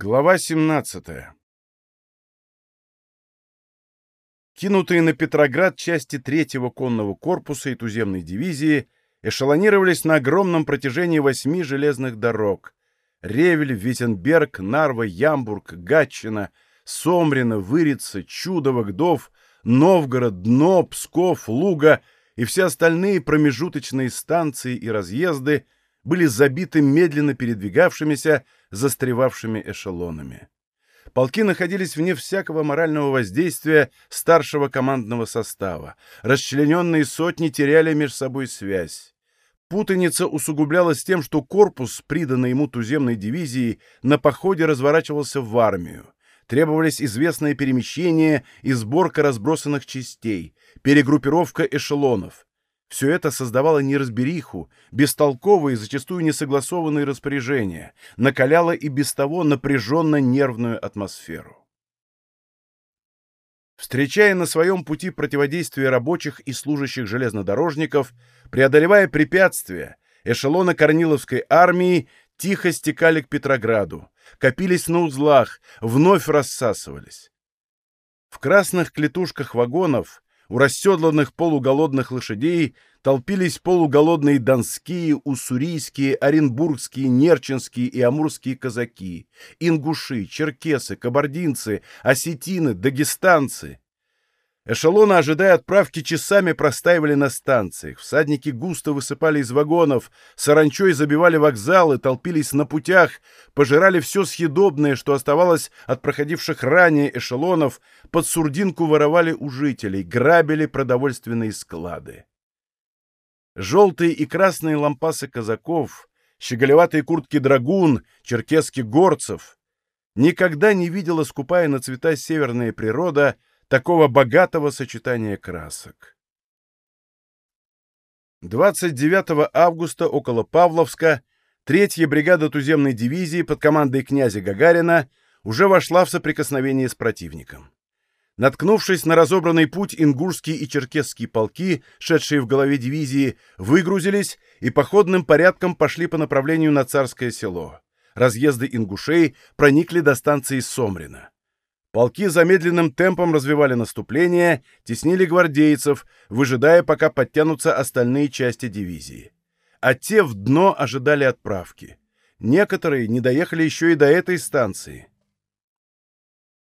Глава 17 Кинутые на Петроград части третьего конного корпуса и туземной дивизии эшелонировались на огромном протяжении восьми железных дорог — Ревель, Виттенберг, Нарва, Ямбург, Гатчина, Сомрино, Вырица, Чудово, Гдов, Новгород, Дно, Псков, Луга и все остальные промежуточные станции и разъезды были забиты медленно передвигавшимися, застревавшими эшелонами. Полки находились вне всякого морального воздействия старшего командного состава. Расчлененные сотни теряли между собой связь. Путаница усугублялась тем, что корпус, приданный ему туземной дивизией, на походе разворачивался в армию. Требовались известные перемещения и сборка разбросанных частей, перегруппировка эшелонов. Все это создавало неразбериху, бестолковые, зачастую несогласованные распоряжения, накаляло и без того напряженно-нервную атмосферу. Встречая на своем пути противодействие рабочих и служащих железнодорожников, преодолевая препятствия, эшелоны Корниловской армии тихо стекали к Петрограду, копились на узлах, вновь рассасывались. В красных клетушках вагонов у расседланных полуголодных лошадей толпились полуголодные донские, уссурийские, оренбургские, нерчинские и амурские казаки, ингуши, черкесы, кабардинцы, осетины, дагестанцы. Эшелоны, ожидая отправки, часами простаивали на станциях. Всадники густо высыпали из вагонов, саранчой забивали вокзалы, толпились на путях, пожирали все съедобное, что оставалось от проходивших ранее эшелонов, под сурдинку воровали у жителей, грабили продовольственные склады. Желтые и красные лампасы казаков, щеголеватые куртки драгун, черкесских горцев — никогда не видела скупая на цвета северная природа — такого богатого сочетания красок. 29 августа около Павловска третья бригада туземной дивизии под командой князя Гагарина уже вошла в соприкосновение с противником. Наткнувшись на разобранный путь, ингушские и черкесские полки, шедшие в голове дивизии, выгрузились и походным порядком пошли по направлению на Царское село. Разъезды ингушей проникли до станции Сомрина. Полки замедленным темпом развивали наступление, теснили гвардейцев, выжидая, пока подтянутся остальные части дивизии. А те в дно ожидали отправки. Некоторые не доехали еще и до этой станции.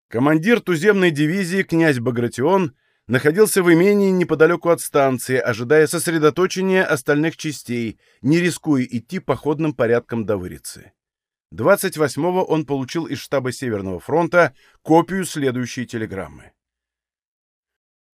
Командир туземной дивизии князь Багратион находился в имении неподалеку от станции, ожидая сосредоточения остальных частей, не рискуя идти походным порядком до Вырицы. 28-го он получил из штаба Северного фронта копию следующей телеграммы.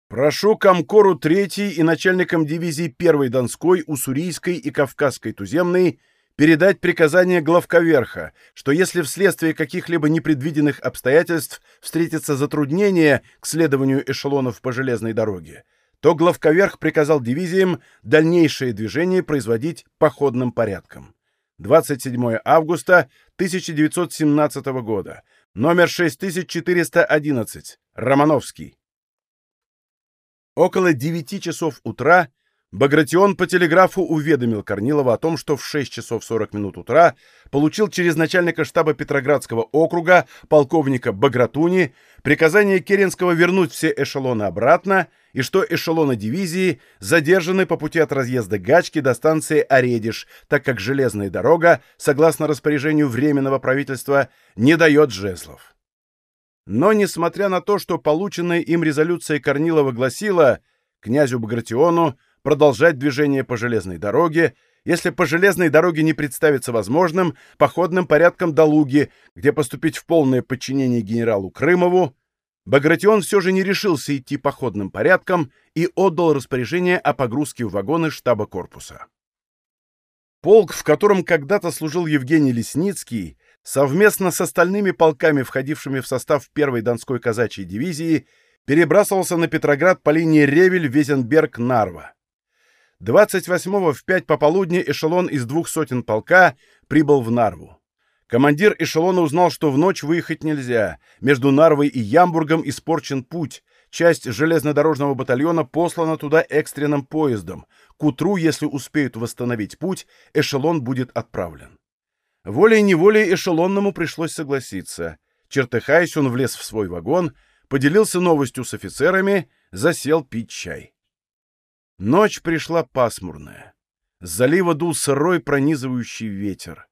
Прошу Комкору 3 и начальникам дивизий 1 Донской, Уссурийской и Кавказской туземной передать приказание главковерха, что если вследствие каких-либо непредвиденных обстоятельств встретится затруднение к следованию эшелонов по железной дороге, то главковерх приказал дивизиям дальнейшее движение производить походным порядком. 27 августа 1917 года. Номер 6411. Романовский. Около 9 часов утра Багратион по телеграфу уведомил Корнилова о том, что в 6 часов 40 минут утра получил через начальника штаба Петроградского округа полковника Багратуни приказание Керенского вернуть все эшелоны обратно и что эшелоны дивизии задержаны по пути от разъезда Гачки до станции Оредиш, так как железная дорога, согласно распоряжению Временного правительства, не дает жезлов. Но, несмотря на то, что полученная им резолюция Корнилова гласила князю Багратиону продолжать движение по железной дороге, если по железной дороге не представится возможным походным порядком до Луги, где поступить в полное подчинение генералу Крымову, Багратион все же не решился идти походным порядком и отдал распоряжение о погрузке в вагоны штаба корпуса. Полк, в котором когда-то служил Евгений Лесницкий, совместно с остальными полками, входившими в состав первой Донской казачьей дивизии, перебрасывался на Петроград по линии Ревель-Везенберг-Нарва. 28-го в 5 пополудни эшелон из двух сотен полка прибыл в Нарву. Командир эшелона узнал, что в ночь выехать нельзя. Между Нарвой и Ямбургом испорчен путь. Часть железнодорожного батальона послана туда экстренным поездом. К утру, если успеют восстановить путь, эшелон будет отправлен. Волей-неволей эшелонному пришлось согласиться. Чертыхаясь, он влез в свой вагон, поделился новостью с офицерами, засел пить чай. Ночь пришла пасмурная. С залива дул сырой пронизывающий ветер.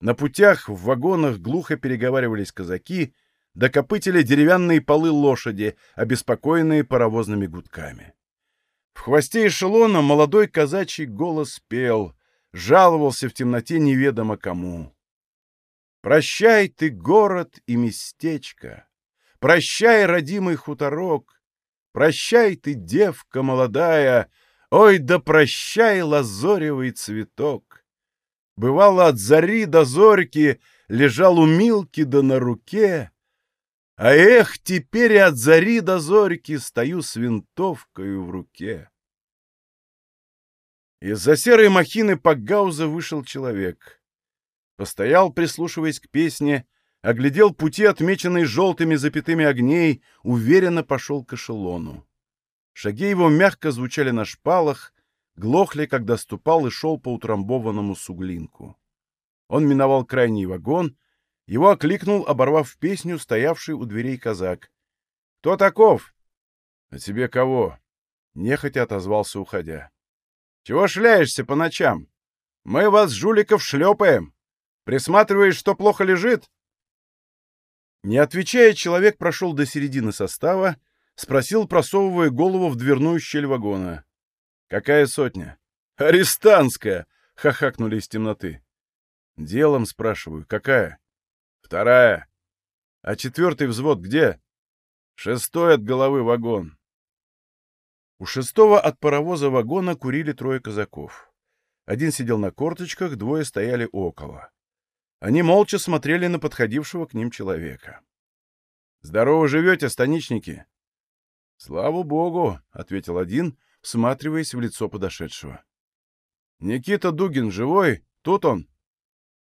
На путях, в вагонах глухо переговаривались казаки, докопытили деревянные полы лошади, обеспокоенные паровозными гудками. В хвосте эшелона молодой казачий голос пел, жаловался в темноте неведомо кому. «Прощай ты, город и местечко! Прощай, родимый хуторок! Прощай ты, девка молодая! Ой, да прощай, лазоревый цветок!» Бывало, от зари до зорьки лежал у Милки да на руке, а эх, теперь и от зари до зорьки стою с винтовкой в руке. Из-за серой махины Пакгауза вышел человек. Постоял, прислушиваясь к песне, оглядел пути, отмеченные желтыми запятыми огней, уверенно пошел к эшелону. Шаги его мягко звучали на шпалах, глохли, когда ступал и шел по утрамбованному суглинку. Он миновал крайний вагон, его окликнул, оборвав песню, стоявший у дверей казак. — Кто таков? — А тебе кого? — нехотя отозвался, уходя. — Чего шляешься по ночам? Мы вас, жуликов, шлепаем. Присматриваешь, что плохо лежит? Не отвечая, человек прошел до середины состава, спросил, просовывая голову в дверную щель вагона. «Какая сотня?» «Арестантская!» — хохакнули из темноты. «Делом, спрашиваю, какая?» «Вторая. А четвертый взвод где?» «Шестой от головы вагон». У шестого от паровоза вагона курили трое казаков. Один сидел на корточках, двое стояли около. Они молча смотрели на подходившего к ним человека. «Здорово живете, станичники?» «Слава богу», — ответил один, всматриваясь в лицо подошедшего. «Никита Дугин живой? Тут он?»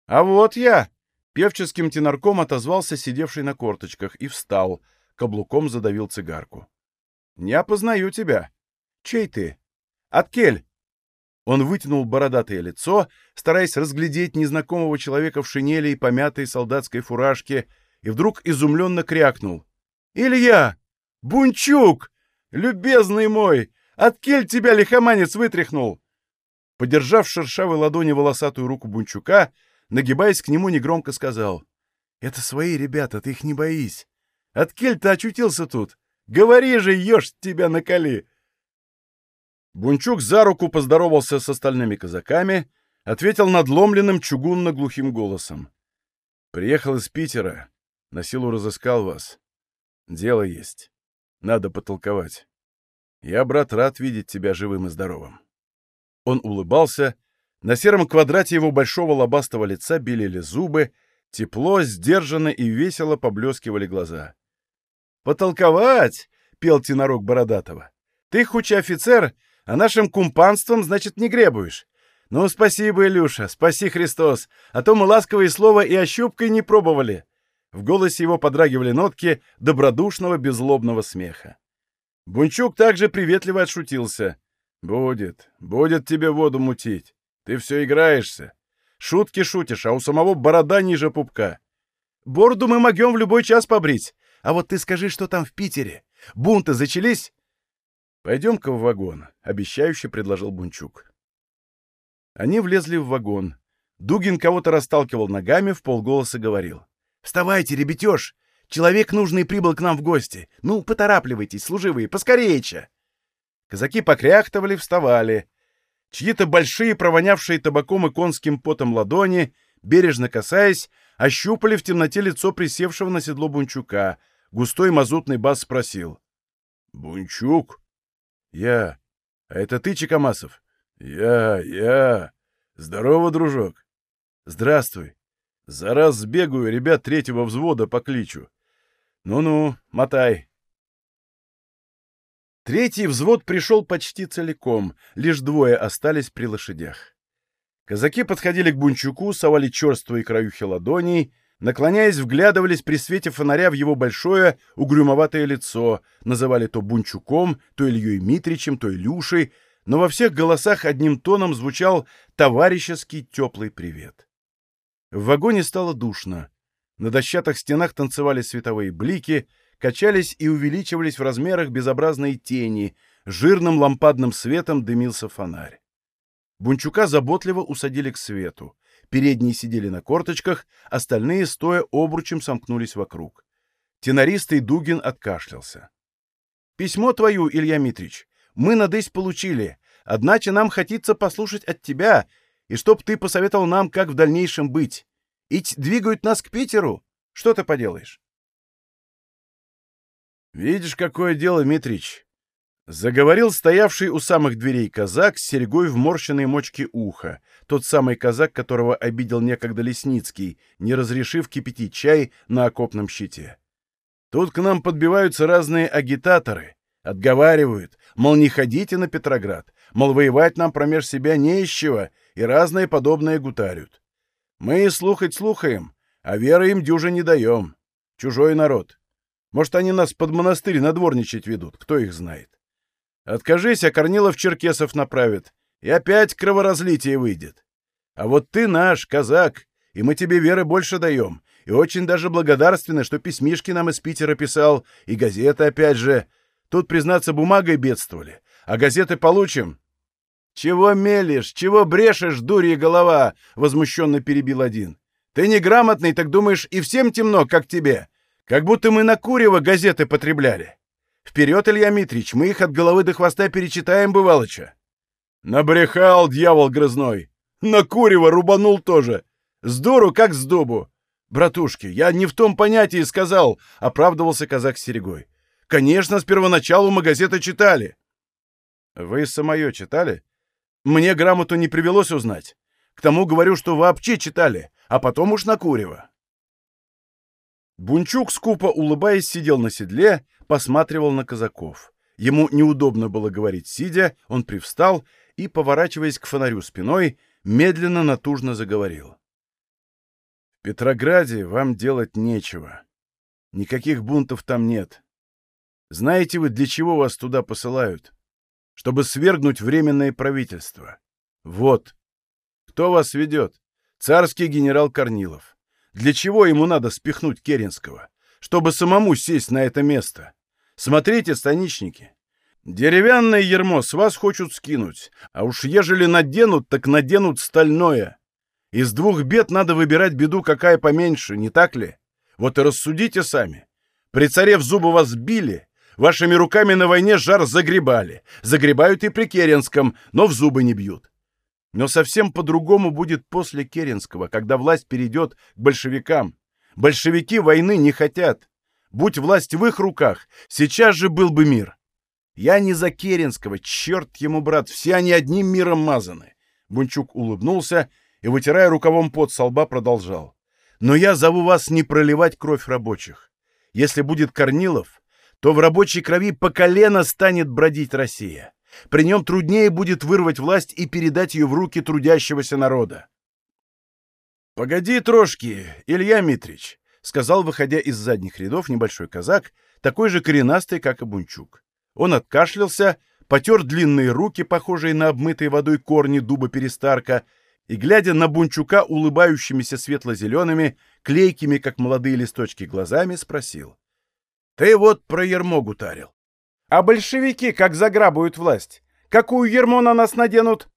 «А вот я!» — певческим тенарком отозвался сидевший на корточках и встал, каблуком задавил цигарку. «Не опознаю тебя. Чей ты? Откель?» Он вытянул бородатое лицо, стараясь разглядеть незнакомого человека в шинели и помятой солдатской фуражке, и вдруг изумленно крякнул. «Илья! Бунчук! Любезный мой! Откель тебя лихоманец вытряхнул!» Подержав шершавой ладони волосатую руку Бунчука, нагибаясь к нему, негромко сказал. «Это свои ребята, ты их не боись. Откель ты очутился тут? Говори же, ешь тебя накали!» Бунчук за руку поздоровался с остальными казаками, ответил надломленным чугунно-глухим голосом. «Приехал из Питера, на силу разыскал вас. Дело есть. Надо потолковать. Я, брат, рад видеть тебя живым и здоровым. Он улыбался. На сером квадрате его большого лобастого лица белели зубы, тепло, сдержанно и весело поблескивали глаза. «Потолковать!» — пел тенорок Бородатого. «Ты, хоть офицер, а нашим кумпанством, значит, не гребуешь. Ну, спасибо, Илюша, спаси Христос, а то мы ласковые слова и ощупкой не пробовали». В голосе его подрагивали нотки добродушного беззлобного смеха. Бунчук также приветливо отшутился. «Будет, будет тебе воду мутить. Ты все играешься. Шутки шутишь, а у самого борода ниже пупка. Бороду мы могем в любой час побрить. А вот ты скажи, что там в Питере? Бунты зачались?» «Пойдем-ка в вагон», — обещающе предложил Бунчук. Они влезли в вагон. Дугин кого-то расталкивал ногами, в полголоса говорил. «Вставайте, ребятеж! Человек нужный прибыл к нам в гости. Ну, поторапливайтесь, служивые, поскорее!» Казаки покряхтывали, вставали. Чьи-то большие, провонявшие табаком и конским потом ладони, бережно касаясь, ощупали в темноте лицо присевшего на седло Бунчука. Густой мазутный бас спросил. «Бунчук?» «Я. А это ты, Чекамасов?» «Я, я. Здорово, дружок». «Здравствуй. За раз сбегаю, ребят третьего взвода покличу. Ну-ну, мотай. Третий взвод пришел почти целиком, лишь двое остались при лошадях. Казаки подходили к Бунчуку, совали черствые краюхи ладоней, наклоняясь, вглядывались при свете фонаря в его большое угрюмоватое лицо, называли то Бунчуком, то Ильей Митричем, то Илюшей, но во всех голосах одним тоном звучал товарищеский теплый привет. В вагоне стало душно. На дощатых стенах танцевали световые блики, качались и увеличивались в размерах безобразные тени, жирным лампадным светом дымился фонарь. Бунчука заботливо усадили к свету. Передние сидели на корточках, остальные, стоя обручем, сомкнулись вокруг. Тенористый Дугин откашлялся. — Письмо твою, Илья Митрич, мы надысь получили, одначе нам хотится послушать от тебя, и чтоб ты посоветовал нам, как в дальнейшем быть. Ить двигают нас к Питеру. Что ты поделаешь? Видишь, какое дело, Митрич. Заговорил стоявший у самых дверей казак с серьгой в морщенной мочке уха, тот самый казак, которого обидел некогда Лесницкий, не разрешив кипятить чай на окопном щите. Тут к нам подбиваются разные агитаторы, отговаривают, мол, не ходите на Петроград, мол, воевать нам промеж себя не из чего, и разные подобные гутарют. Мы и слухать слухаем, а веры им дюже не даем. Чужой народ. Может, они нас под монастырь надворничать ведут, кто их знает. Откажись, а Корнилов Черкесов направит, и опять кроворазлитие выйдет. А вот ты наш, казак, и мы тебе веры больше даем, и очень даже благодарственны, что письмишки нам из Питера писал, и газеты опять же. Тут, признаться, бумагой бедствовали, а газеты получим, «Чего мелешь? Чего брешешь, дурья голова?» — возмущенно перебил один. «Ты неграмотный, так думаешь, и всем темно, как тебе? Как будто мы на Курева газеты потребляли. Вперед, Илья Митрич, мы их от головы до хвоста перечитаем, бывалыча». «Набрехал, дьявол грызной! На Курева рубанул тоже! С дуру, как с дубу! Братушки, я не в том понятии сказал!» — оправдывался казак Серегой. «Конечно, с первоначалу мы газеты читали». «Вы самое читали?» Мне грамоту не привелось узнать. К тому говорю, что вообще читали, а потом уж на Курева. Бунчук, скупо улыбаясь, сидел на седле, посматривал на казаков. Ему неудобно было говорить сидя, он привстал и, поворачиваясь к фонарю спиной, медленно натужно заговорил. «В Петрограде вам делать нечего. Никаких бунтов там нет. Знаете вы, для чего вас туда посылают? чтобы свергнуть временное правительство. Вот. Кто вас ведет? Царский генерал Корнилов. Для чего ему надо спихнуть Керенского? Чтобы самому сесть на это место. Смотрите, станичники. Деревянное ермо с вас хочут скинуть, а уж ежели наденут, так наденут стальное. Из двух бед надо выбирать беду, какая поменьше, не так ли? Вот и рассудите сами. При царе в зубы вас били, Вашими руками на войне жар загребали. Загребают и при Керенском, но в зубы не бьют. Но совсем по-другому будет после Керенского, когда власть перейдет к большевикам. Большевики войны не хотят. Будь власть в их руках, сейчас же был бы мир. Я не за Керенского, черт ему, брат, все они одним миром мазаны. Бунчук улыбнулся и, вытирая рукавом пот со лба, продолжал. Но я зову вас не проливать кровь рабочих. Если будет Корнилов, то в рабочей крови по колено станет бродить Россия. При нем труднее будет вырвать власть и передать ее в руки трудящегося народа. «Погоди, трошки, Илья Митрич», — сказал, выходя из задних рядов небольшой казак, такой же коренастый, как и Бунчук. Он откашлялся, потер длинные руки, похожие на обмытые водой корни дуба перестарка, и, глядя на Бунчука улыбающимися светло-зелеными, клейкими, как молодые листочки, глазами, спросил. Ты вот про ермо гутарил. А большевики как заграбуют власть? Какую ермо на нас наденут?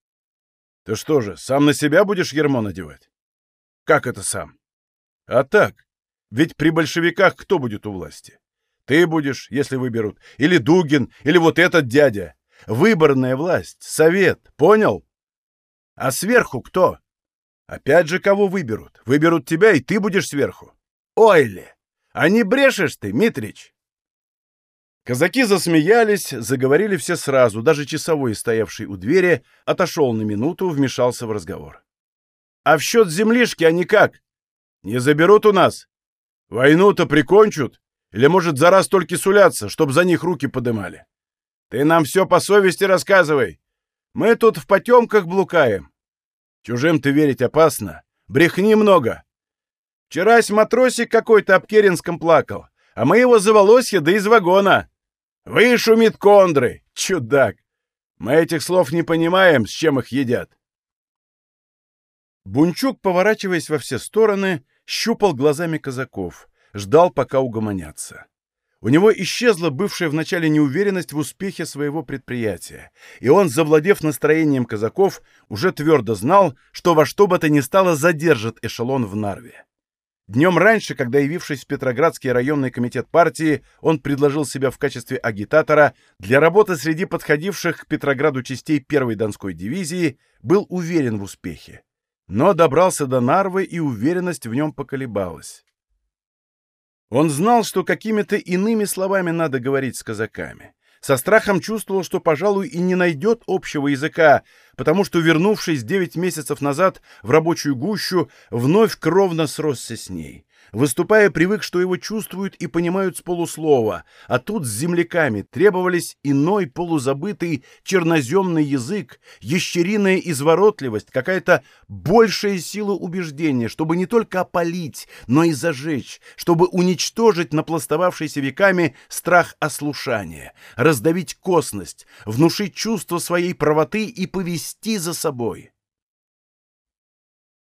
Ты что же, сам на себя будешь ермо надевать? Как это сам? А так. Ведь при большевиках кто будет у власти? Ты будешь, если выберут. Или Дугин, или вот этот дядя. Выборная власть, совет, понял? А сверху кто? Опять же, кого выберут? Выберут тебя, и ты будешь сверху. Ой ли! А не брешешь ты, Митрич!» Казаки засмеялись, заговорили все сразу, даже часовой, стоявший у двери, отошел на минуту, вмешался в разговор. «А в счет землишки они как? Не заберут у нас? Войну-то прикончат? Или, может, за раз только сулятся, чтоб за них руки подымали? Ты нам все по совести рассказывай. Мы тут в потемках блукаем. Чужим ты верить опасно. Брехни много. Вчерась матросик какой-то об Керенском плакал, а мы его за волосья да из вагона. Вы шумит кондры, чудак! Мы этих слов не понимаем, с чем их едят. Бунчук, поворачиваясь во все стороны, щупал глазами казаков, ждал, пока угомонятся. У него исчезла бывшая вначале неуверенность в успехе своего предприятия, и он, завладев настроением казаков, уже твердо знал, что во что бы то ни стало задержит эшелон в Нарве. Днем раньше, когда, явившись в Петроградский районный комитет партии, он предложил себя в качестве агитатора для работы среди подходивших к Петрограду частей первой Донской дивизии, был уверен в успехе. Но добрался до Нарвы, и уверенность в нем поколебалась. Он знал, что какими-то иными словами надо говорить с казаками. Со страхом чувствовал, что, пожалуй, и не найдет общего языка, потому что, вернувшись девять месяцев назад в рабочую гущу, вновь кровно сросся с ней. Выступая, привык, что его чувствуют и понимают с полуслова, а тут с земляками требовались иной полузабытый черноземный язык, ящериная изворотливость, какая-то большая сила убеждения, чтобы не только опалить, но и зажечь, чтобы уничтожить напластовавшийся веками страх ослушания, раздавить косность, внушить чувство своей правоты и повести за собой.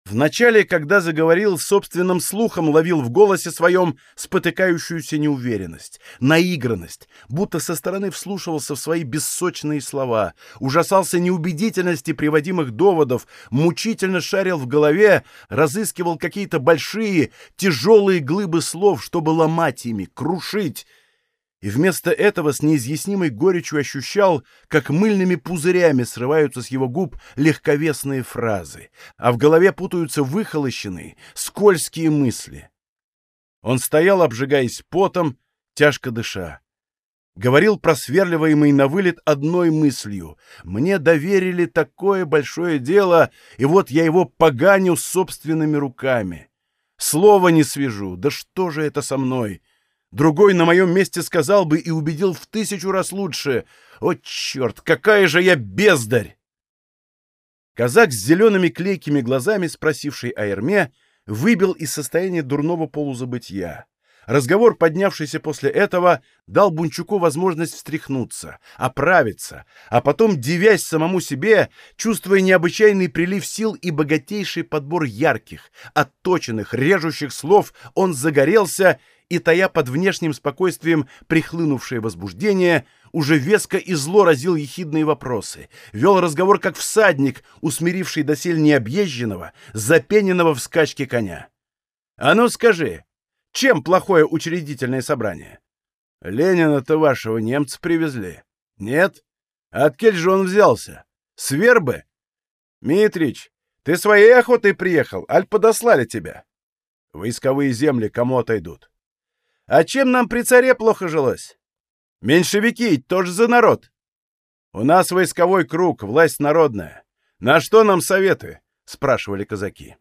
Вначале, когда заговорил, собственным слухом ловил в голосе своем спотыкающуюся неуверенность, наигранность, будто со стороны вслушивался в свои бессочные слова, ужасался неубедительности приводимых доводов, мучительно шарил в голове, разыскивал какие-то большие, тяжелые глыбы слов, чтобы ломать ими, крушить, и вместо этого с неизъяснимой горечью ощущал, как мыльными пузырями срываются с его губ легковесные фразы, а в голове путаются выхолощенные, скользкие мысли. Он стоял, обжигаясь потом, тяжко дыша. Говорил просверливаемый на вылет одной мыслью. «Мне доверили такое большое дело, и вот я его поганю собственными руками. Слова не свяжу, да что же это со мной?» Другой на моем месте сказал бы и убедил в тысячу раз лучше. О, черт, какая же я бездарь! Казак с зелеными клейкими глазами, спросивший о Эрме, выбил из состояния дурного полузабытия. Разговор, поднявшийся после этого, дал Бунчуку возможность встряхнуться, оправиться, а потом, дивясь самому себе, чувствуя необычайный прилив сил и богатейший подбор ярких, отточенных, режущих слов, он загорелся и, тая под внешним спокойствием прихлынувшее возбуждение, уже веско и зло разил ехидные вопросы, вел разговор как всадник, усмиривший досель необъезженного, запененного в скачке коня. «А ну скажи, чем плохое учредительное собрание? Ленина-то вашего немцы привезли. Нет? Откель же он взялся? С вербы? Митрич, ты своей охотой приехал, аль подослали тебя? Войсковые земли кому отойдут? А чем нам при царе плохо жилось? Меньшевики тоже за народ. У нас войсковой круг, власть народная. На что нам советы? Спрашивали казаки.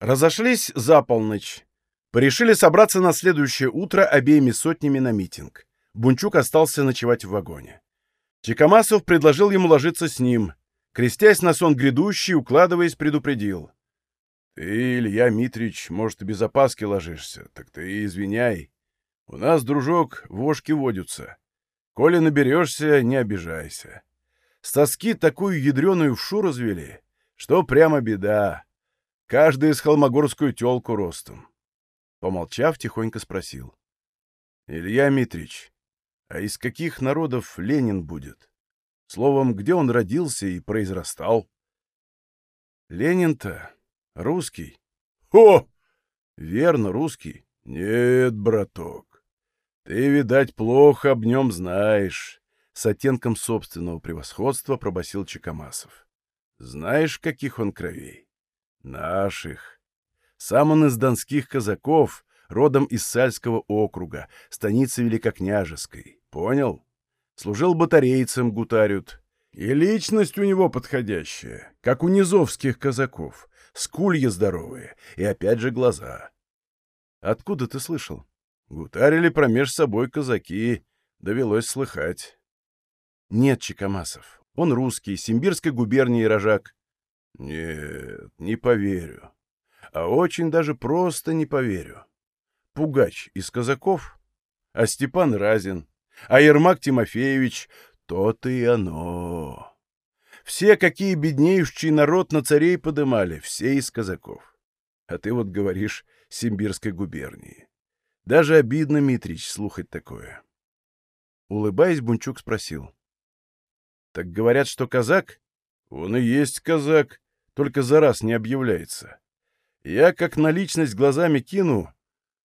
Разошлись за полночь. Порешили собраться на следующее утро обеими сотнями на митинг. Бунчук остался ночевать в вагоне. Чекамасов предложил ему ложиться с ним. Крестясь на сон грядущий, укладываясь, предупредил. Ты, Илья Митрич, может, и без опаски ложишься, так ты извиняй. У нас, дружок, вошки водятся. Коли наберешься, не обижайся. С тоски такую ядреную вшу развели, что прямо беда. Каждый из холмогорскую тёлку ростом. Помолчав, тихонько спросил. — Илья Митрич, а из каких народов Ленин будет? Словом, где он родился и произрастал? — Ленин-то Русский? О! Верно, русский. Нет, браток. Ты, видать, плохо об нем знаешь. С оттенком собственного превосходства пробасил Чекамасов. Знаешь, каких он кровей? Наших. Сам он из донских казаков, родом из Сальского округа, станицы Великокняжеской. Понял? Служил батарейцем, гутарют. И личность у него подходящая, как у низовских казаков скулья здоровые и опять же глаза. Откуда ты слышал? Гутарили промеж собой казаки, довелось слыхать. Нет, Чекамасов, он русский, Симбирской губернии рожак. Нет, не поверю. А очень даже просто не поверю. Пугач из казаков, а Степан Разин, а Ермак Тимофеевич — то-то и оно. Все, какие беднеющий народ на царей подымали, все из казаков. А ты вот говоришь Симбирской губернии. Даже обидно, Митрич, слухать такое. Улыбаясь, Бунчук спросил. — Так говорят, что казак? — Он и есть казак, только за раз не объявляется. Я, как на личность глазами кину,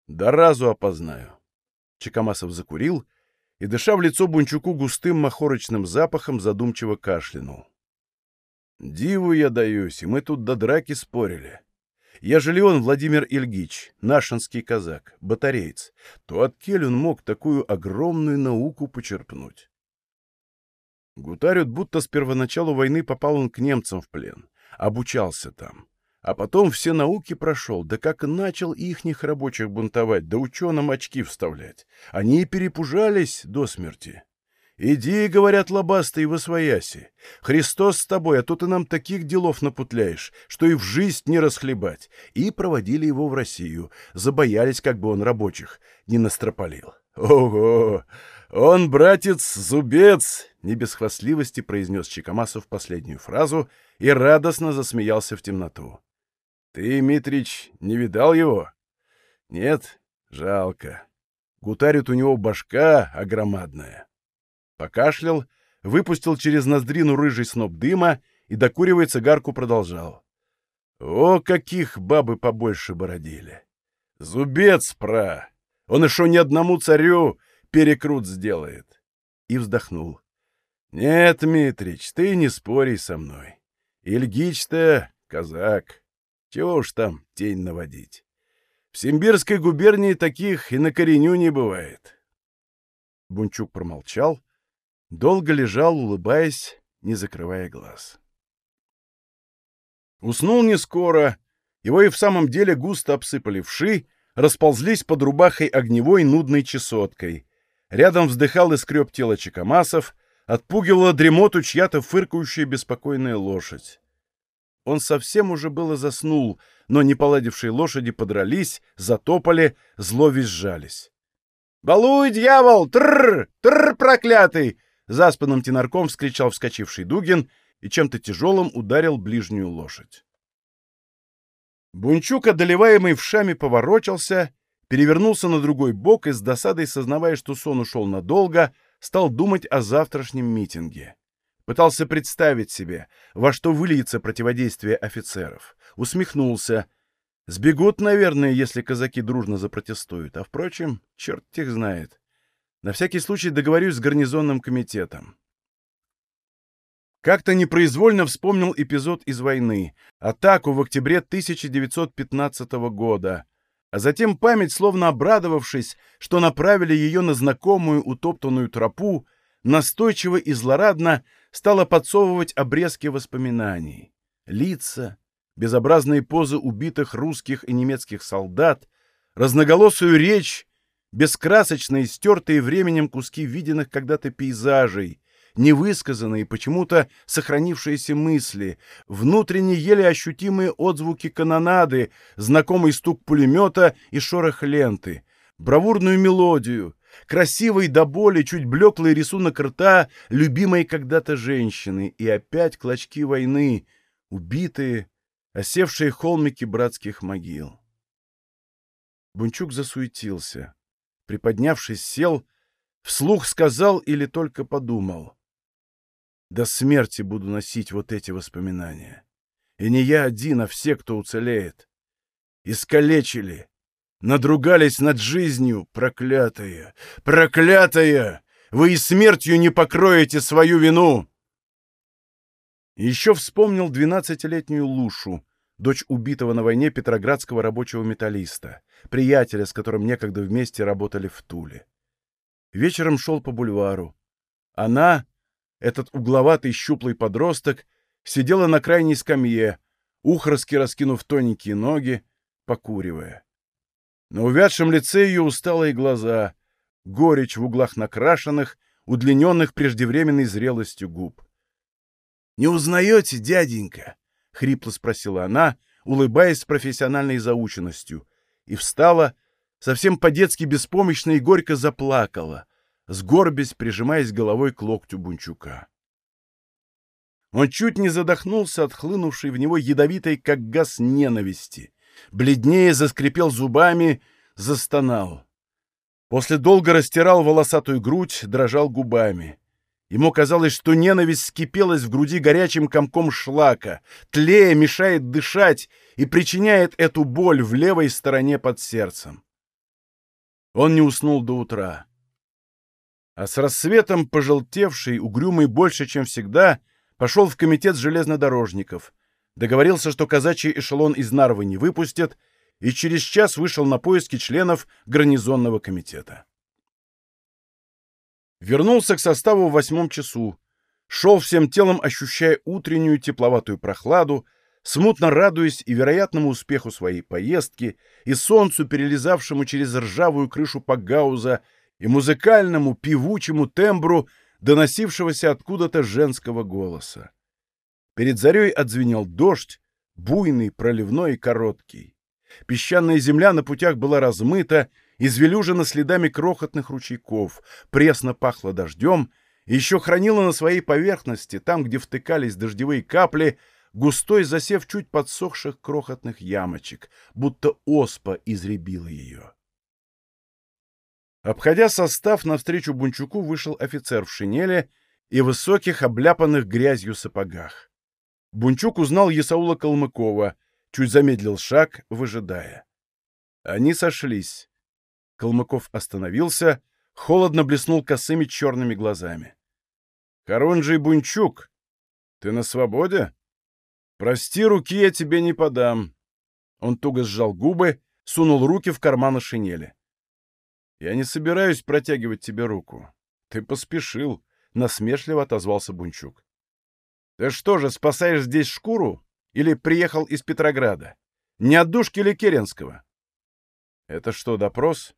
да разу опознаю. Чекамасов закурил и, дыша в лицо Бунчуку густым махорочным запахом, задумчиво кашлянул. Диву я даюсь, и мы тут до драки спорили. Ежели он Владимир Ильгич, нашинский казак, батареец, то от кель он мог такую огромную науку почерпнуть? Гутарют, будто с первоначалу войны попал он к немцам в плен, обучался там. А потом все науки прошел, да как начал ихних рабочих бунтовать, да ученым очки вставлять. Они и перепужались до смерти. «Иди, — говорят лобастые, — восвояси. Христос с тобой, а то ты нам таких делов напутляешь, что и в жизнь не расхлебать». И проводили его в Россию. Забоялись, как бы он рабочих не настропалил. «Ого! Он, братец, зубец!» — не без хвастливости произнес Чекамасов последнюю фразу и радостно засмеялся в темноту. Ты, Митрич, не видал его? Нет? Жалко. Гутарит у него башка огромадная. Покашлял, выпустил через ноздрину рыжий сноп дыма и, докуривая цигарку, продолжал. О, каких бабы побольше бородили! Зубец, пра! Он еще ни одному царю перекрут сделает. И вздохнул. Нет, Митрич, ты не спори со мной. Ильгич-то казак. Чего уж там тень наводить. В Симбирской губернии таких и на кореню не бывает. Бунчук промолчал, долго лежал, улыбаясь, не закрывая глаз. Уснул не скоро, его и в самом деле густо обсыпали вши, расползлись под рубахой огневой нудной чесоткой. Рядом вздыхал и скреб тело Чекамасов, отпугивала дремоту чья-то фыркающая беспокойная лошадь. Он совсем уже было заснул, но неполадившие лошади подрались, затопали, зло визжались. «Балуй, дьявол! Тррр! Тррр, проклятый!» Заспанным тенарком вскричал вскочивший Дугин и чем-то тяжелым ударил ближнюю лошадь. Бунчук, одолеваемый вшами, поворочился, перевернулся на другой бок и с досадой, сознавая, что сон ушел надолго, стал думать о завтрашнем митинге. Пытался представить себе, во что выльется противодействие офицеров. Усмехнулся. Сбегут, наверное, если казаки дружно запротестуют. А, впрочем, черт их знает. На всякий случай договорюсь с гарнизонным комитетом. Как-то непроизвольно вспомнил эпизод из войны, атаку в октябре 1915 года, а затем память, словно обрадовавшись, что направили ее на знакомую утоптанную тропу, настойчиво и злорадно стала подсовывать обрезки воспоминаний. Лица, безобразные позы убитых русских и немецких солдат, разноголосую речь, бескрасочные, стертые временем куски виденных когда-то пейзажей, невысказанные, почему-то сохранившиеся мысли, внутренне еле ощутимые отзвуки канонады, знакомый стук пулемета и шорох ленты, бравурную мелодию, красивый до боли, чуть блеклый рисунок рта любимой когда-то женщины, и опять клочки войны, убитые, осевшие холмики братских могил. Бунчук засуетился. Приподнявшись, сел, вслух сказал или только подумал. До смерти буду носить вот эти воспоминания. И не я один, а все, кто уцелеет. Искалечили, надругались над жизнью, проклятая, проклятая! Вы и смертью не покроете свою вину!» Еще вспомнил двенадцатилетнюю Лушу, дочь убитого на войне петроградского рабочего металлиста, приятеля, с которым некогда вместе работали в Туле. Вечером шел по бульвару. Она, этот угловатый щуплый подросток, сидела на крайней скамье, ухорски раскинув тоненькие ноги, покуривая. На увядшем лице ее усталые глаза, горечь в углах накрашенных, удлиненных преждевременной зрелостью губ. — Не узнаете, дяденька? — хрипло спросила она, улыбаясь с профессиональной заученностью, и встала, совсем по-детски беспомощно и горько заплакала, сгорбясь, прижимаясь головой к локтю Бунчука. Он чуть не задохнулся от хлынувшей в него ядовитой, как газ, ненависти. Бледнее заскрипел зубами, застонал. После долго растирал волосатую грудь, дрожал губами. Ему казалось, что ненависть скипелась в груди горячим комком шлака, тлея мешает дышать и причиняет эту боль в левой стороне под сердцем. Он не уснул до утра. А с рассветом, пожелтевший, угрюмый больше, чем всегда, пошел в комитет железнодорожников, договорился, что казачий эшелон из Нарвы не выпустят, и через час вышел на поиски членов гарнизонного комитета. Вернулся к составу в восьмом часу, шел всем телом, ощущая утреннюю тепловатую прохладу, смутно радуясь и вероятному успеху своей поездки, и солнцу, перелезавшему через ржавую крышу Пагауза, и музыкальному, певучему тембру, доносившегося откуда-то женского голоса. Перед зарей отзвенел дождь, буйный, проливной и короткий. Песчаная земля на путях была размыта, извелюжена следами крохотных ручейков, пресно пахло дождем и еще хранила на своей поверхности, там, где втыкались дождевые капли, густой засев чуть подсохших крохотных ямочек, будто оспа изребила ее. Обходя состав, навстречу Бунчуку вышел офицер в шинели и высоких, обляпанных грязью сапогах. Бунчук узнал Ясаула Калмыкова, чуть замедлил шаг, выжидая. Они сошлись. Калмыков остановился, холодно блеснул косыми черными глазами. — Харунжий Бунчук, ты на свободе? Прости, руки я тебе не подам. Он туго сжал губы, сунул руки в карманы шинели. Я не собираюсь протягивать тебе руку. Ты поспешил, — насмешливо отозвался Бунчук. Ты что же, спасаешь здесь шкуру? Или приехал из Петрограда? Не от душки ли Керенского? Это что, допрос?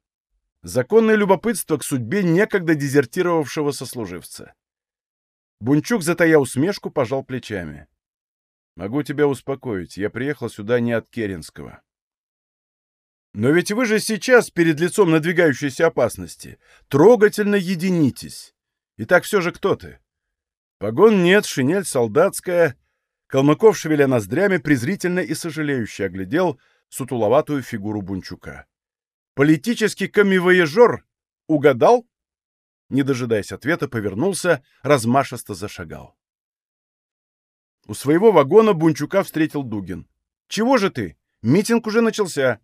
Законное любопытство к судьбе некогда дезертировавшего сослуживца. Бунчук, затая усмешку, пожал плечами. Могу тебя успокоить, я приехал сюда не от Керенского. Но ведь вы же сейчас, перед лицом надвигающейся опасности, трогательно единитесь. Итак, все же кто ты? Погон нет, шинель солдатская. Калмыков, шевеля ноздрями, презрительно и сожалеюще оглядел сутуловатую фигуру Бунчука. Политический камевояжер угадал? Не дожидаясь ответа, повернулся, размашисто зашагал. У своего вагона Бунчука встретил Дугин. «Чего же ты? Митинг уже начался.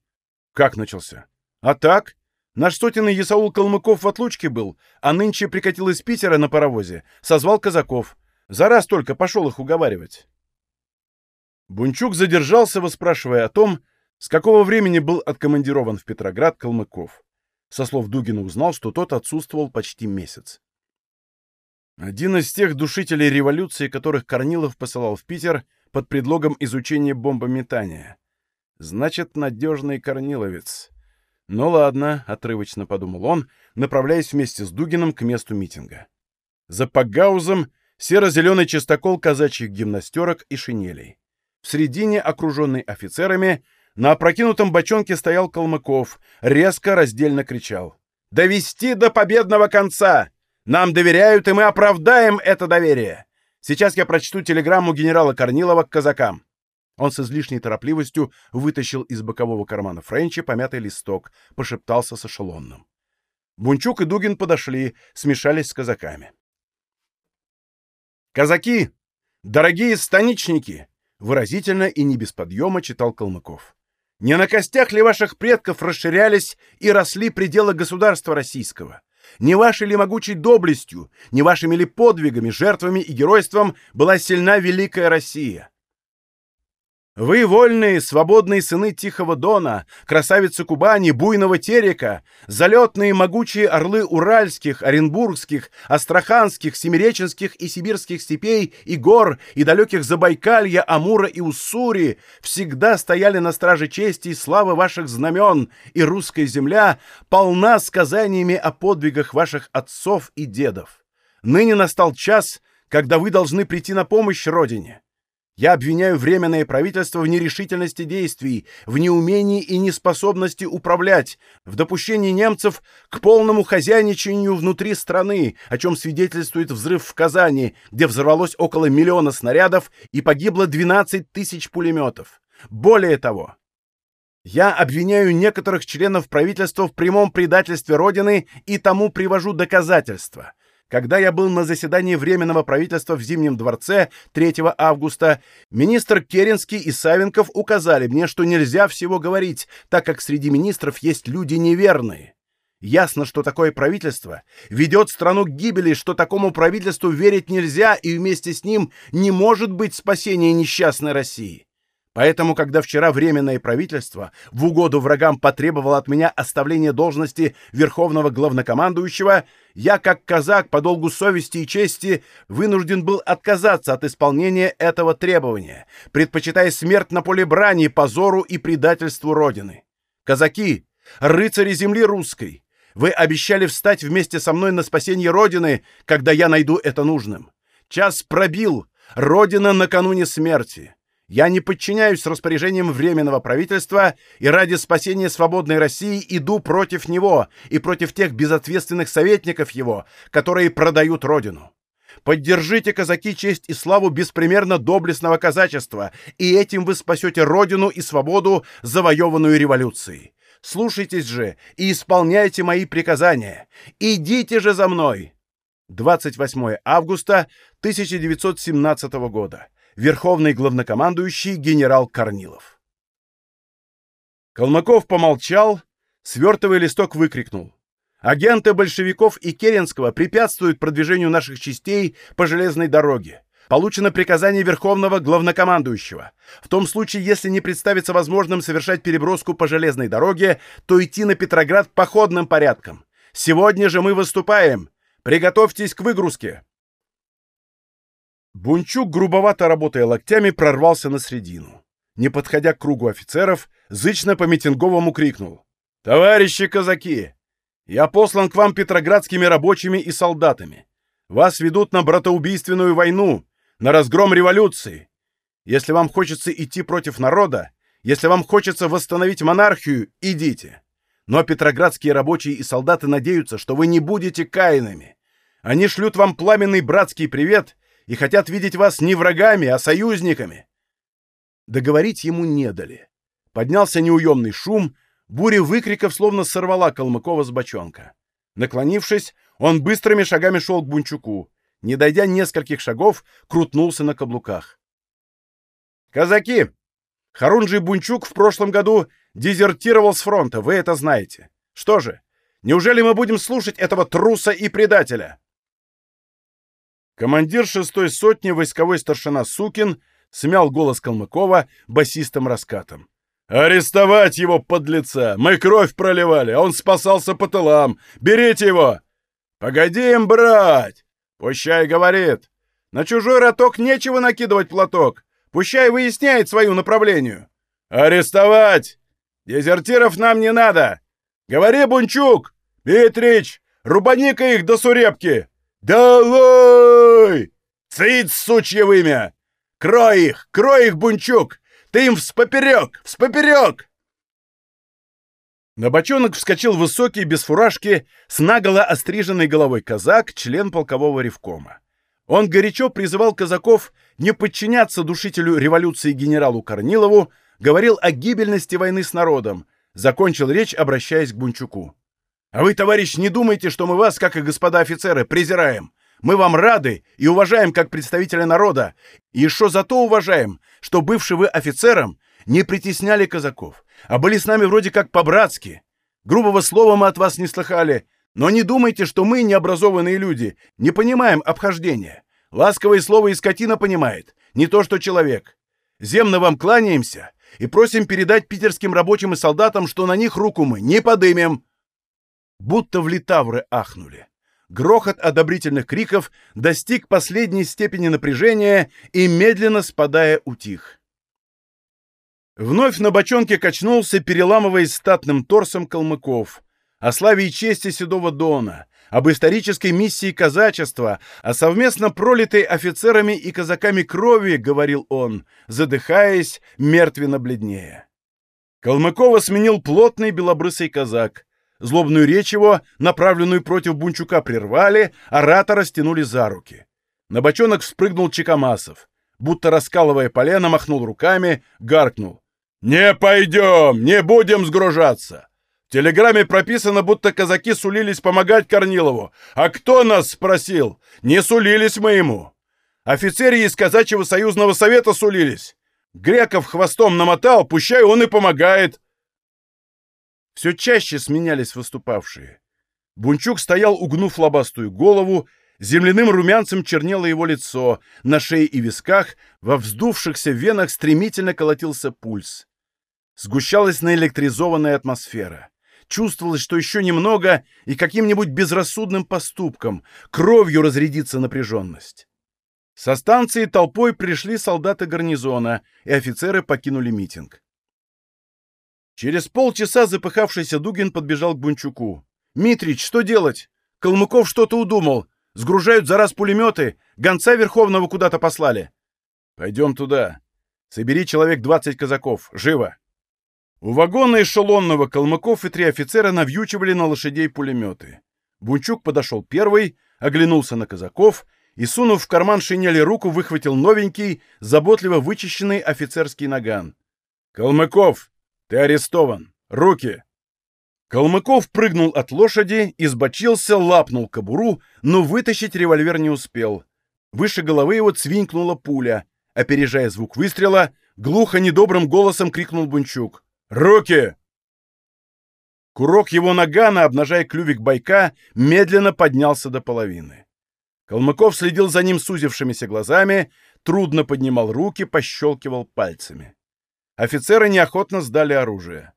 Как начался? А так? Наш сотенный Исаул Калмыков в отлучке был, а нынче прикатил из Питера на паровозе, созвал казаков. За раз только пошел их уговаривать. Бунчук задержался, выспрашивая о том, с какого времени был откомандирован в Петроград Калмыков. Со слов Дугина узнал, что тот отсутствовал почти месяц. Один из тех душителей революции, которых Корнилов посылал в Питер под предлогом изучения бомбометания. Значит, надежный корниловец. Ну ладно, отрывочно подумал он, направляясь вместе с Дугином к месту митинга. За Пагаузом серо-зеленый чистокол казачьих гимнастерок и шинелей. В середине, окруженный офицерами, на опрокинутом бочонке стоял Калмыков, резко, раздельно кричал. «Довести до победного конца! Нам доверяют, и мы оправдаем это доверие! Сейчас я прочту телеграмму генерала Корнилова к казакам. Он с излишней торопливостью вытащил из бокового кармана Френча помятый листок, пошептался с эшелонным. Бунчук и Дугин подошли, смешались с казаками. «Казаки! Дорогие станичники!» — выразительно и не без подъема читал Калмыков. «Не на костях ли ваших предков расширялись и росли пределы государства российского? Не вашей ли могучей доблестью, не вашими ли подвигами, жертвами и геройством была сильна великая Россия? Вы, вольные, свободные сыны Тихого Дона, красавицы Кубани, буйного Терека, залетные могучие орлы уральских, оренбургских, астраханских, семиреченских и сибирских степей и гор, и далеких Забайкалья, Амура и Уссури, всегда стояли на страже чести и славы ваших знамен, и русская земля полна сказаниями о подвигах ваших отцов и дедов. Ныне настал час, когда вы должны прийти на помощь Родине. Я обвиняю Временное правительство в нерешительности действий, в неумении и неспособности управлять, в допущении немцев к полному хозяйничанию внутри страны, о чем свидетельствует взрыв в Казани, где взорвалось около миллиона снарядов и погибло 12 тысяч пулеметов. Более того, я обвиняю некоторых членов правительства в прямом предательстве Родины и тому привожу доказательства. Когда я был на заседании Временного правительства в Зимнем дворце 3 августа, министр Керенский и Савенков указали мне, что нельзя всего говорить, так как среди министров есть люди неверные. Ясно, что такое правительство ведет страну к гибели, что такому правительству верить нельзя, и вместе с ним не может быть спасения несчастной России. Поэтому, когда вчера Временное правительство в угоду врагам потребовало от меня оставления должности Верховного Главнокомандующего, я, как казак по долгу совести и чести, вынужден был отказаться от исполнения этого требования, предпочитая смерть на поле брани, позору и предательству Родины. Казаки, рыцари земли русской, вы обещали встать вместе со мной на спасение Родины, когда я найду это нужным. Час пробил, Родина накануне смерти. Я не подчиняюсь распоряжениям Временного правительства и ради спасения свободной России иду против него и против тех безответственных советников его, которые продают Родину. Поддержите, казаки, честь и славу беспримерно доблестного казачества, и этим вы спасете Родину и свободу, завоеванную революцией. Слушайтесь же и исполняйте мои приказания. Идите же за мной. 28 августа 1917 года верховный главнокомандующий генерал Корнилов. Калмыков помолчал, свертывая листок выкрикнул. Агенты большевиков и Керенского препятствуют продвижению наших частей по железной дороге. Получено приказание Верховного Главнокомандующего. В том случае, если не представится возможным совершать переброску по железной дороге, то идти на Петроград походным порядком. Сегодня же мы выступаем. Приготовьтесь к выгрузке. Бунчук, грубовато работая локтями, прорвался на средину. Не подходя к кругу офицеров, зычно по митинговому крикнул. «Товарищи казаки! Я послан к вам петроградскими рабочими и солдатами. Вас ведут на братоубийственную войну, на разгром революции. Если вам хочется идти против народа, если вам хочется восстановить монархию, идите. Но петроградские рабочие и солдаты надеются, что вы не будете каинами. Они шлют вам пламенный братский привет и хотят видеть вас не врагами, а союзниками. Договорить ему не дали. Поднялся неуемный шум, буря выкриков словно сорвала Калмыкова с бочонка. Наклонившись, он быстрыми шагами шел к Бунчуку. Не дойдя нескольких шагов, крутнулся на каблуках. «Казаки! Харунжий Бунчук в прошлом году дезертировал с фронта, вы это знаете. Что же, неужели мы будем слушать этого труса и предателя?» Командир шестой сотни, войсковой старшина Сукин, смял голос Калмыкова басистым раскатом. «Арестовать его, подлеца! Мы кровь проливали, а он спасался по тылам! Берите его!» «Погоди им брать!» «Пущай говорит!» «На чужой роток нечего накидывать платок! Пущай выясняет свою направлению!» «Арестовать! Дезертиров нам не надо! Говори, Бунчук! Митрич, рубаника их до сурепки!» «Долой! Цыть, сучье вымя! Крой их! Крой их, Бунчук! Ты им вспоперек! Вспоперек!» На бочонок вскочил высокий, без фуражки, с наголо остриженной головой казак, член полкового ревкома. Он горячо призывал казаков не подчиняться душителю революции генералу Корнилову, говорил о гибельности войны с народом, закончил речь, обращаясь к Бунчуку. А вы, товарищ, не думайте, что мы вас, как и господа офицеры, презираем. Мы вам рады и уважаем как представителя народа. И еще зато уважаем, что бывший вы офицером не притесняли казаков, а были с нами вроде как по-братски. Грубого слова мы от вас не слыхали, но не думайте, что мы, необразованные люди, не понимаем обхождения. Ласковое слово и скотина понимает, не то что человек. Земно вам кланяемся и просим передать питерским рабочим и солдатам, что на них руку мы не подымем будто в литавры ахнули. Грохот одобрительных криков достиг последней степени напряжения и, медленно спадая, утих. Вновь на бочонке качнулся, переламываясь статным торсом калмыков, о славе и чести Седого Дона, об исторической миссии казачества, о совместно пролитой офицерами и казаками крови, говорил он, задыхаясь, мертвенно бледнее. Калмыкова сменил плотный белобрысый казак. Злобную речь его, направленную против Бунчука, прервали, оратора стянули за руки. На бочонок вспрыгнул Чекамасов. Будто раскалывая полено, махнул руками, гаркнул. «Не пойдем! Не будем сгружаться! В телеграмме прописано, будто казаки сулились помогать Корнилову. А кто нас спросил? Не сулились мы ему! Офицеры из казачьего союзного совета сулились! Греков хвостом намотал, пущай он и помогает!» Все чаще сменялись выступавшие. Бунчук стоял, угнув лобастую голову, земляным румянцем чернело его лицо, на шее и висках, во вздувшихся венах стремительно колотился пульс. Сгущалась наэлектризованная атмосфера. Чувствовалось, что еще немного, и каким-нибудь безрассудным поступком, кровью разрядится напряженность. Со станции толпой пришли солдаты гарнизона, и офицеры покинули митинг. Через полчаса запыхавшийся Дугин подбежал к Бунчуку. «Митрич, что делать? Калмыков что-то удумал. Сгружают за раз пулеметы, гонца Верховного куда-то послали». «Пойдем туда. Собери человек двадцать казаков. Живо!» У вагона эшелонного Калмыков и три офицера навьючивали на лошадей пулеметы. Бунчук подошел первый, оглянулся на казаков и, сунув в карман шинели руку, выхватил новенький, заботливо вычищенный офицерский наган. «Калмыков, ты арестован! Руки!» Калмыков прыгнул от лошади, избочился, лапнул кобуру, но вытащить револьвер не успел. Выше головы его цвинкнула пуля. Опережая звук выстрела, глухо недобрым голосом крикнул Бунчук. «Руки!» Курок его нагана, обнажая клювик байка, медленно поднялся до половины. Калмыков следил за ним сузившимися глазами, трудно поднимал руки, пощелкивал пальцами. Офицеры неохотно сдали оружие.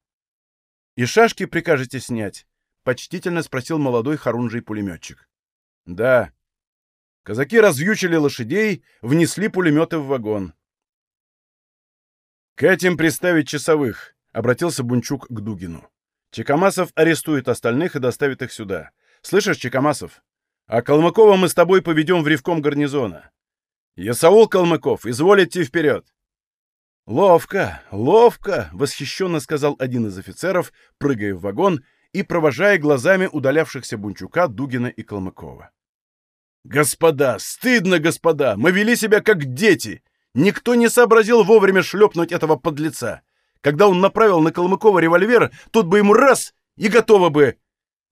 «И шашки прикажете снять?» — почтительно спросил молодой хорунжий пулеметчик. «Да». Казаки развьючили лошадей, внесли пулеметы в вагон. «К этим приставить часовых», Обратился Бунчук к Дугину. Чекамасов арестует остальных и доставит их сюда. Слышишь, Чекамасов? А Калмыкова мы с тобой поведем в ревком гарнизона. Ясаул Калмыков, изволь идти вперед. «Ловко, ловко!» — восхищенно сказал один из офицеров, прыгая в вагон и провожая глазами удалявшихся Бунчука, Дугина и Калмыкова. «Господа! Стыдно, господа! Мы вели себя как дети! Никто не сообразил вовремя шлепнуть этого подлеца! Когда он направил на Калмыкова револьвер, тот бы ему раз и готово бы.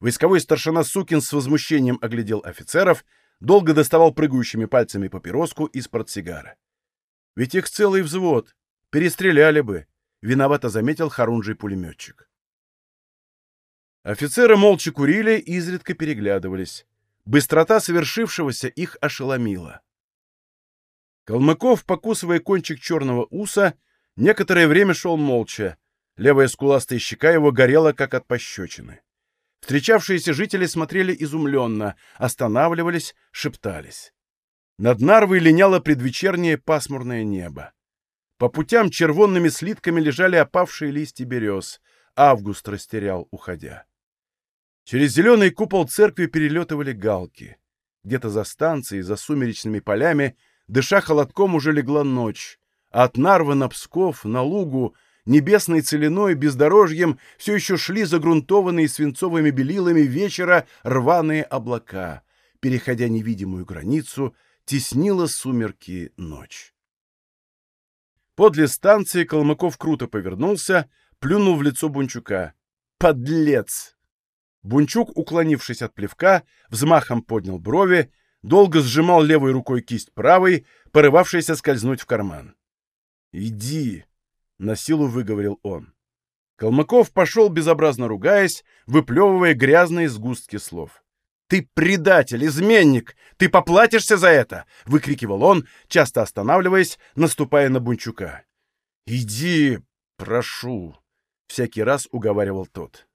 Войсковой старшина Сукин с возмущением оглядел офицеров, долго доставал прыгающими пальцами папироску из портсигара. Ведь их целый взвод. Перестреляли бы. Виновато заметил Харунжий пулеметчик. Офицеры молча курили и изредка переглядывались. Быстрота совершившегося их ошеломила. Калмыков, покусывая кончик черного уса, Некоторое время шел молча. Левая скуластая щека его горела, как от пощечины. Встречавшиеся жители смотрели изумленно, останавливались, шептались. Над Нарвой линяло предвечернее пасмурное небо. По путям червонными слитками лежали опавшие листья берез. Август растерял, уходя. Через зеленый купол церкви перелетывали галки. Где-то за станцией, за сумеречными полями, дыша холодком, уже легла ночь. От Нарвы на Псков, на Лугу, небесной целиной, бездорожьем все еще шли загрунтованные свинцовыми белилами вечера рваные облака. Переходя невидимую границу, теснила сумерки ночь. Подле станции Калмыков круто повернулся, плюнул в лицо Бунчука. «Подлец!» Бунчук, уклонившись от плевка, взмахом поднял брови, долго сжимал левой рукой кисть правой, порывавшийся скользнуть в карман. «Иди!» — на силу выговорил он. Калмыков пошел, безобразно ругаясь, выплевывая грязные сгустки слов. «Ты предатель, изменник! Ты поплатишься за это!» — выкрикивал он, часто останавливаясь, наступая на Бунчука. «Иди, прошу!» — всякий раз уговаривал тот.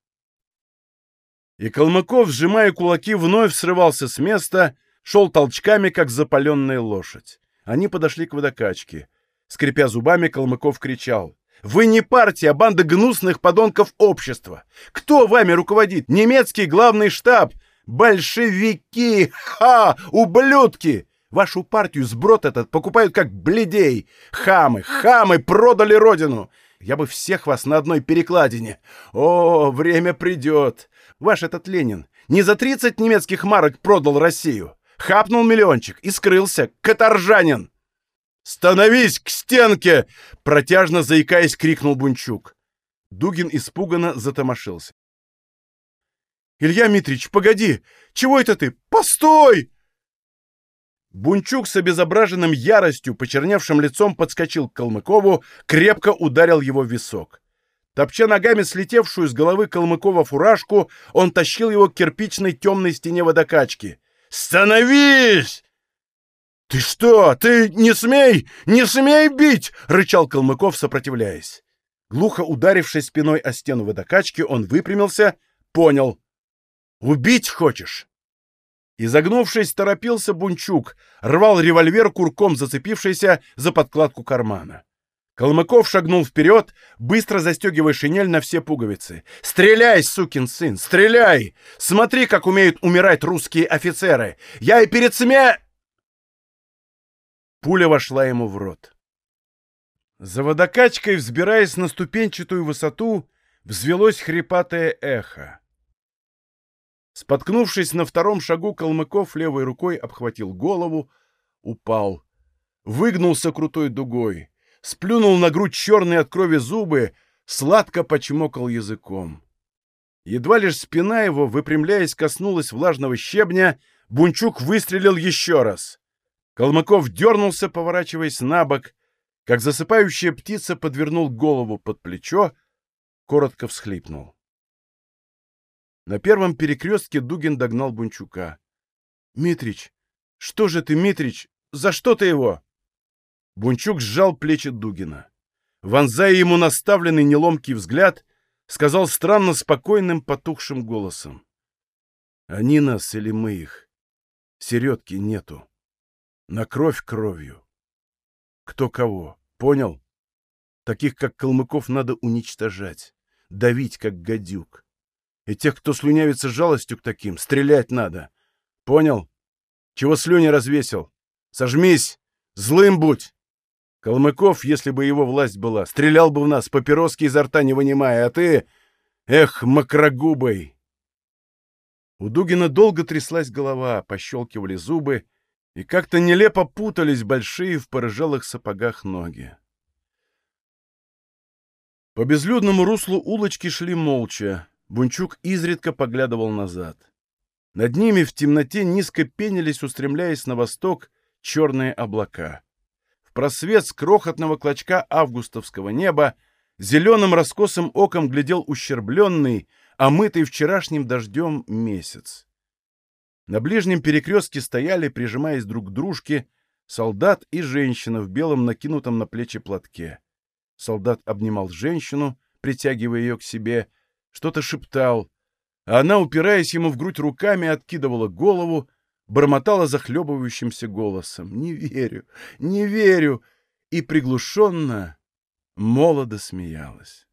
И Калмыков, сжимая кулаки, вновь срывался с места, шел толчками, как запаленная лошадь. Они подошли к водокачке. Скрипя зубами, Калмыков кричал. «Вы не партия, а банда гнусных подонков общества! Кто вами руководит? Немецкий главный штаб! Большевики! Ха! Ублюдки! Вашу партию сброд этот покупают как бледей! Хамы! Хамы продали родину! Я бы всех вас на одной перекладине! О, время придет! Ваш этот Ленин не за 30 немецких марок продал Россию! Хапнул миллиончик и скрылся! Каторжанин!» «Становись к стенке!» — протяжно заикаясь, крикнул Бунчук. Дугин испуганно затомошился. «Илья Митрич, погоди! Чего это ты? Постой!» Бунчук с обезображенным яростью, почерневшим лицом подскочил к Калмыкову, крепко ударил его в висок. Топча ногами слетевшую с головы Калмыкова фуражку, он тащил его к кирпичной темной стене водокачки. «Становись!» «Ты что? Ты не смей! Не смей бить!» — рычал Калмыков, сопротивляясь. Глухо ударившись спиной о стену водокачки, он выпрямился, понял. «Убить хочешь?» Изогнувшись, торопился Бунчук, рвал револьвер, курком зацепившийся за подкладку кармана. Калмыков шагнул вперед, быстро застегивая шинель на все пуговицы. «Стреляй, сукин сын, стреляй! Смотри, как умеют умирать русские офицеры! Я и перед сме...» Пуля вошла ему в рот. За водокачкой, взбираясь на ступенчатую высоту, взвелось хрипатое эхо. Споткнувшись на втором шагу, Калмыков левой рукой обхватил голову, упал, выгнулся крутой дугой, сплюнул на грудь черные от крови зубы, сладко почмокал языком. Едва лишь спина его, выпрямляясь, коснулась влажного щебня, Бунчук выстрелил еще раз. Калмыков дернулся, поворачиваясь на бок, как засыпающая птица подвернул голову под плечо, коротко всхлипнул. На первом перекрестке Дугин догнал Бунчука. — Митрич, что же ты, Митрич, за что ты его? Бунчук сжал плечи Дугина. Вонзая ему наставленный неломкий взгляд, сказал странно спокойным потухшим голосом. — Они нас или мы их? Середки нету. На кровь кровью. Кто кого, понял? Таких, как Калмыков, надо уничтожать, давить, как гадюк. И тех, кто слюнявится жалостью к таким, стрелять надо. Понял? Чего слюни развесил? Сожмись! Злым будь! Калмыков, если бы его власть была, стрелял бы в нас, папироски изо рта не вынимая, а ты... Эх, макрогубый! У Дугина долго тряслась голова, пощелкивали зубы, и как-то нелепо путались большие в порыжалых сапогах ноги. По безлюдному руслу улочки шли молча. Бунчук изредка поглядывал назад. Над ними в темноте низко пенились, устремляясь на восток, черные облака. В просвет с крохотного клочка августовского неба зеленым раскосым оком глядел ущербленный, омытый вчерашним дождем месяц. На ближнем перекрестке стояли, прижимаясь друг к дружке, солдат и женщина в белом накинутом на плечи платке. Солдат обнимал женщину, притягивая ее к себе, что-то шептал, а она, упираясь ему в грудь руками, откидывала голову, бормотала захлебывающимся голосом. «Не верю, не верю!» и приглушенно, молодо смеялась.